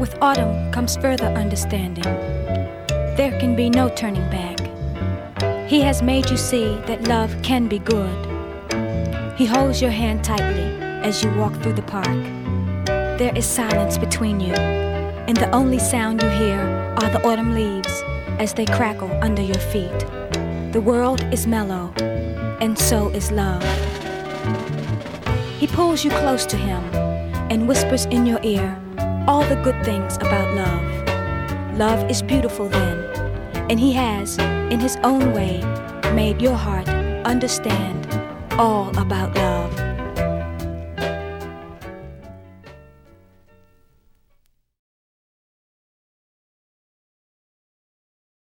With autumn comes further understanding. There can be no turning back. He has made you see that love can be good. He holds your hand tightly as you walk through the park. There is silence between you, and the only sound you hear are the autumn leaves as they crackle under your feet. The world is mellow, and so is love. He pulls you close to him and whispers in your ear all the good things about love. Love is beautiful then, and he has, in his own way, made your heart understand all about love.